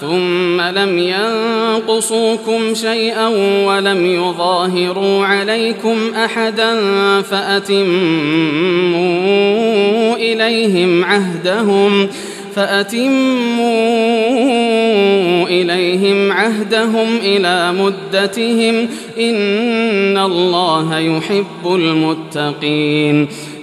ثم لم ينقصوكم شيئا ولم يظاهروا عليكم أحدا فأتموا إليهم عهدهم فأتموا إليهم عهدهم إلى مدتهم إن الله يحب المتقين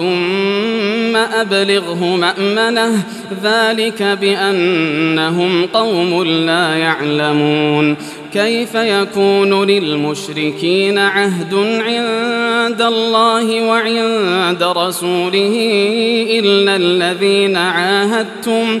ثم أبلغه مأمنه ذلك بأنهم قوم لا يعلمون كيف يكون للمشركين عهد عند الله وعند رسوله إلا الذين عاهدتم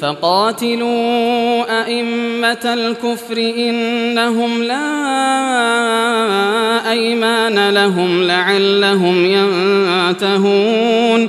فقاتلوا أئمة الكفر إنهم لا أيمان لهم لعلهم ينتهون.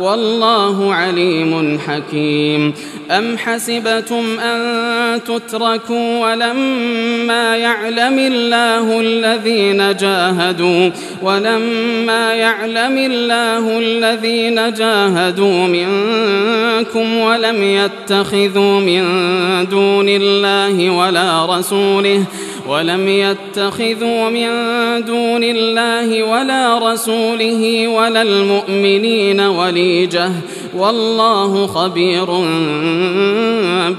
والله عليم حكيم. أم حسبتم أن تتركوا ولما يعلم الله الذين جاهدوا ولما يعلم الله الذين جاهدوا منكم ولم يتخذوا من دون الله ولا رسوله ولم يتخذوا من دون الله ولا رسوله ولا المؤمنين وليجة. والله خبير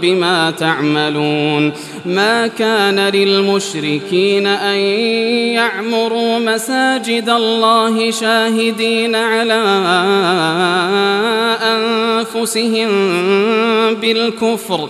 بما تعملون. ما كان للمشركين أن يعمروا مساجد الله شاهدين على أنفسهم بالكفر.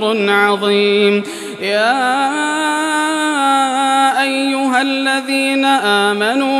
أجر عظيم. يا أيها الذين آمنوا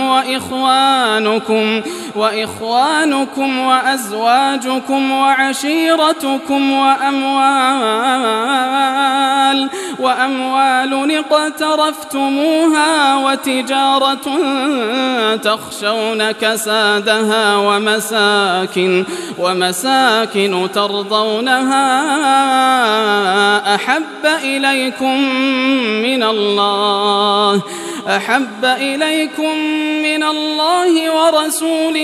وإخوانكم وإخوانكم وأزواجكم وعشيرتكم وأموال وأموال اقترفتموها وتجارة تخشون كسادها ومساكن ومساكن ترضونها أحب إليكم من الله أحب إليكم من الله ورسوله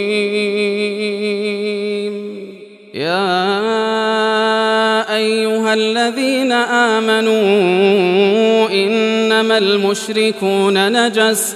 أيها الذين آمنوا إنما المشركون نجس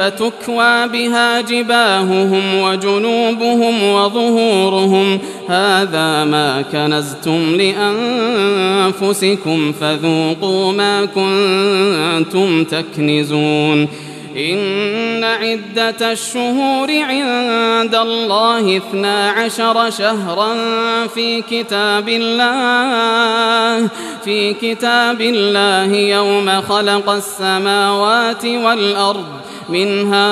فتكوى بها جباههم وجنوبهم وظهورهم. هذا ما كنزتم لأنفسكم فذوقوا ما كنتم تكنزون. إن عدة الشهور عند الله اثنا عشر شهرا في كتاب الله في كتاب الله يوم خلق السماوات والأرض. منها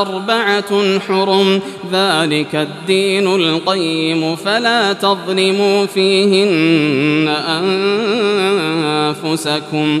أربعة حرم ذلك الدين القيم فلا تظلموا فيهن أنفسكم.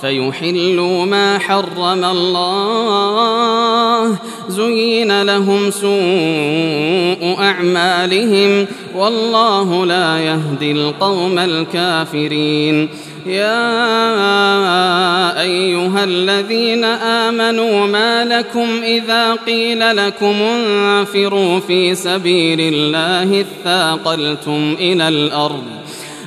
فيحلوا ما حرم الله. زين لهم سوء أعمالهم. والله لا يهدي القوم الكافرين. يا أيها الذين آمنوا ما لكم إذا قيل لكم انفروا في سبيل الله اثاقلتم إلى الأرض.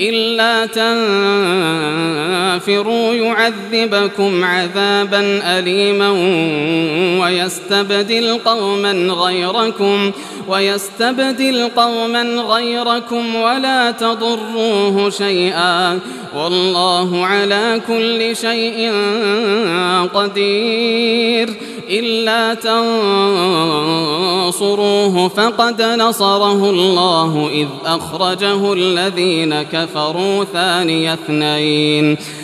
إلا تنفروا يعذبكم عذابا أليما ويستبدل قوما غيركم ويستبدل قوما غيركم ولا تضروه شيئا والله على كل شيء قدير إلا تنصروه فقد نصره الله إذ أخرجه الذين كفروا ثاني اثنين.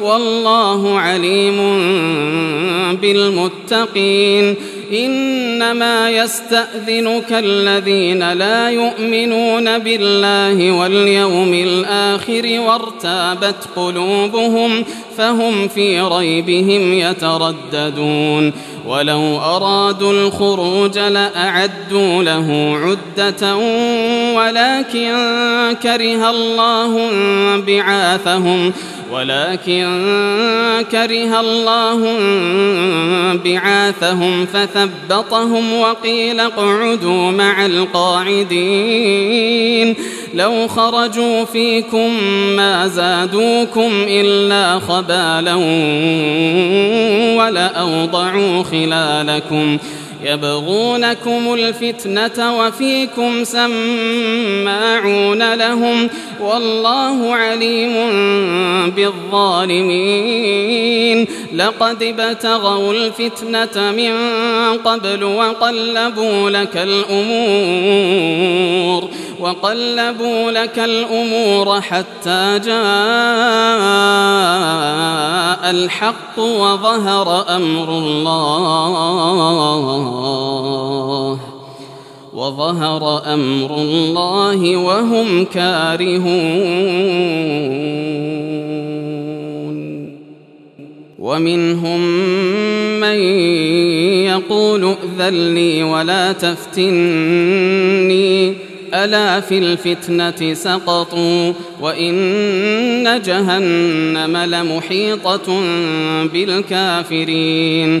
والله عليم بالمتقين. إنما يستأذنك الذين لا يؤمنون بالله واليوم الآخر وارتابت قلوبهم فهم في ريبهم يترددون. ولو أرادوا الخروج لأعدوا له عدة ولكن كره الله بعاثهم ولكن كره الله بعاثهم فثبطهم وقيل اقعدوا مع القاعدين. لو خرجوا فيكم ما زادوكم إلا خبالا ولأوضعوا خلالكم. يبغونكم الفتنة وفيكم سماعون لهم والله عليم بالظالمين. لقد ابتغوا الفتنة من قبل وقلبوا لك الأمور وقلبوا لك الأمور حتى جاء الحق وظهر أمر الله. وظهر أمر الله وهم كارهون. ومنهم من يقول ائذن لي ولا تفتني. ألا في الفتنة سقطوا وإن جهنم لمحيطة بالكافرين.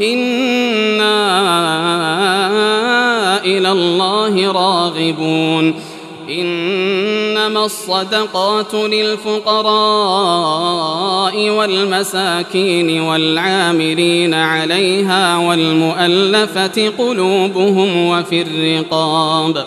إنا إلى الله راغبون إنما الصدقات للفقراء والمساكين والعاملين عليها والمؤلفة قلوبهم وفي الرقاب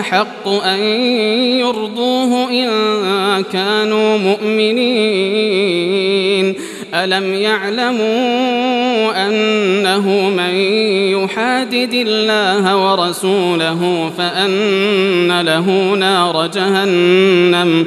أحق أن يرضوه إن كانوا مؤمنين. ألم يعلموا أنه من يحادد الله ورسوله فأن له نار جهنم.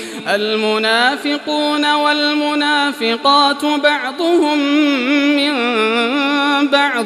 المنافقون والمنافقات بعضهم من بعض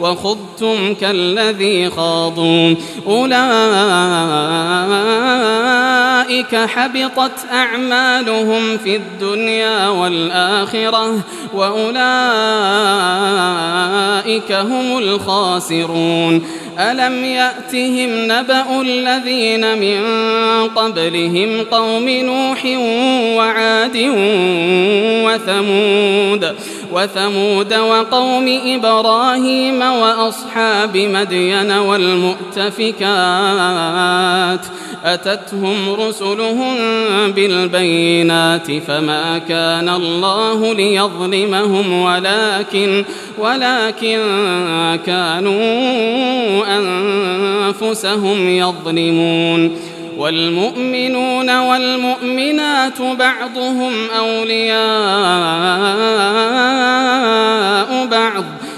وخضتم كالذي خاضوا. أولئك حبطت أعمالهم في الدنيا والآخرة وأولئك هم الخاسرون. ألم يأتهم نبأ الذين من قبلهم قوم نوح وعاد وثمود وثمود وقوم إبراهيم وأصحاب مدين والمؤتفكات أتتهم رسلهم بالبينات فما كان الله ليظلمهم ولكن ولكن كانوا أنفسهم يظلمون والمؤمنون والمؤمنات بعضهم أولياء بعض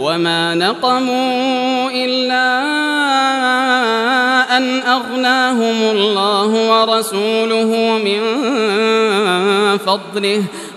وما نقموا إلا أن أغناهم الله ورسوله من فضله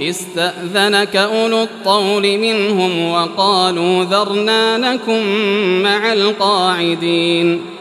استأذنك أولو الطول منهم وقالوا ذرنا نكن مع القاعدين.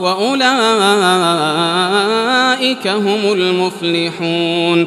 وأولئك هم المفلحون.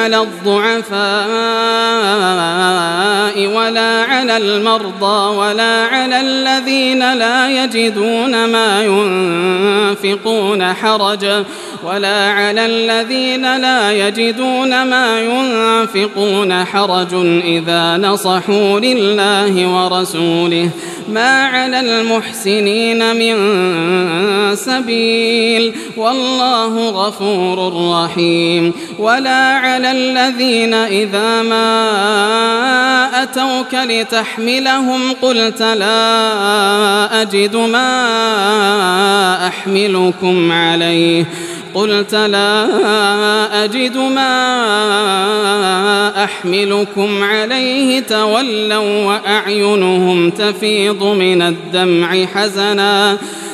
على الضعفاء ولا على المرضى ولا على الذين لا يجدون ما ينفقون حرج ولا على الذين لا يجدون ما ينفقون حرج إذا نصحوا لله ورسوله ما على المحسنين من سبيل والله غفور رحيم ولا على الذين إذا ما أتوك لتحملهم قلت لا أجد ما أحملكم عليه. قلت لا أجد ما أحملكم عليه. تولوا وأعينهم تفيض من الدمع حزنا.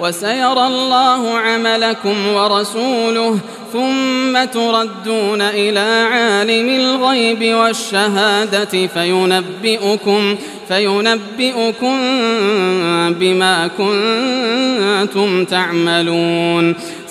وسيرى الله عملكم ورسوله ثم تردون إلى عالم الغيب والشهادة فينبئكم فينبئكم بما كنتم تعملون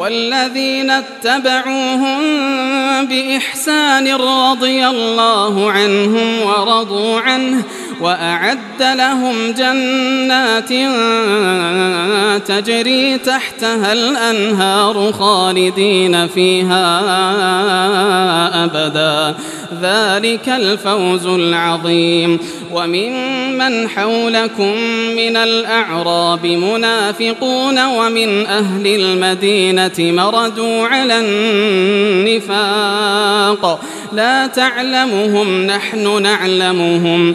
والذين اتبعوهم بإحسان رضي الله عنهم ورضوا عنه وأعد لهم جنات تجري تحتها الأنهار خالدين فيها أبدا. ذلك الفوز العظيم. وممن حولكم من الأعراب منافقون ومن أهل المدينة مردوا على النفاق. لا تعلمهم نحن نعلمهم.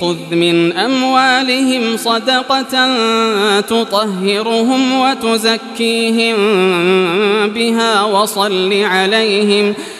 خذ من أموالهم صدقة تطهرهم وتزكيهم بها وصل عليهم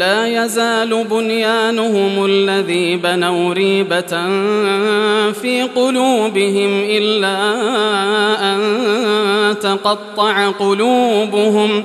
لا يزال بنيانهم الذي بنوا ريبة في قلوبهم إلا أن تقطع قلوبهم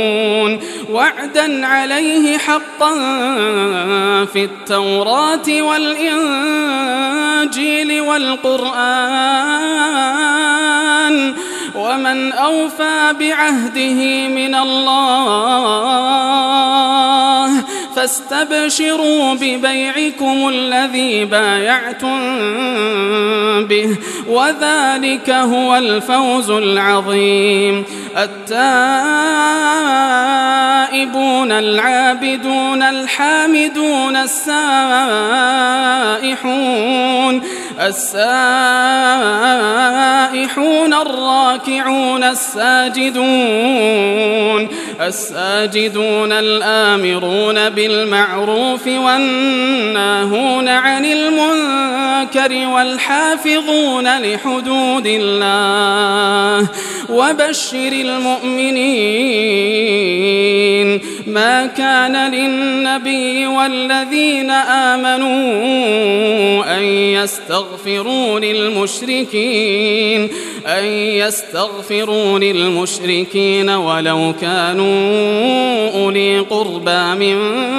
وعدا عليه حقا في التوراة والإنجيل والقرآن. ومن أوفى بعهده من الله فاستبشروا ببيعكم الذي بايعتم به وذلك هو الفوز العظيم. التائبون العابدون الحامدون السائحون السائحون الراكعون الساجدون الساجدون الآمرون بالمعروف والناهون عن المنكر والحافظون لحدود الله وبشر المؤمنين ما كان للنبي والذين آمنوا أن يستغفروا للمشركين أن يستغفروا للمشركين ولو كانوا أولي قربى من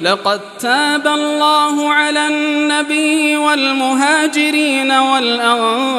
لقد تاب الله على النبي والمهاجرين والأنصار.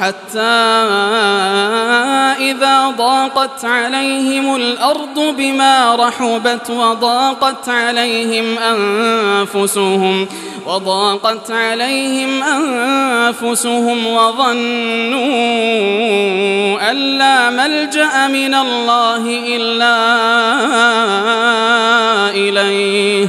حتى إذا ضاقت عليهم الأرض بما رحبت وضاقت عليهم أنفسهم وضاقت عليهم أنفسهم وظنوا أن لا ملجأ من الله إلا إليه.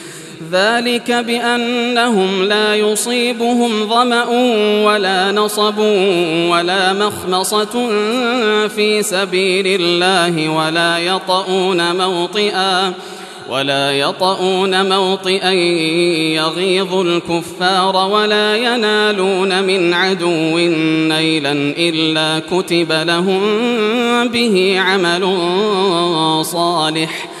ذلك بأنهم لا يصيبهم ظمأ ولا نصب ولا مخمصة في سبيل الله ولا يطؤون موطئا ولا يطؤون موطئا يغيظ الكفار ولا ينالون من عدو نيلا إلا كتب لهم به عمل صالح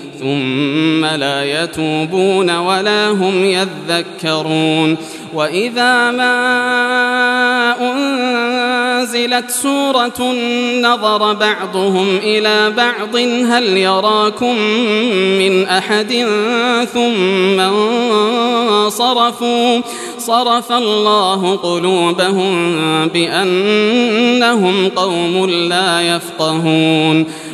ثم لا يتوبون ولا هم يذكرون. وإذا ما أنزلت سورة نظر بعضهم إلى بعض هل يراكم من أحد؟ ثم انصرفوا. صرف الله قلوبهم بأنهم قوم لا يفقهون.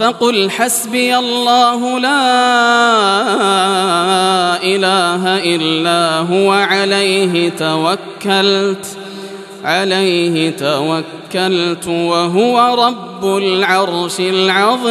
فقل حسبي الله لا إله إلا هو عليه توكلت عليه توكلت وهو رب العرش العظيم.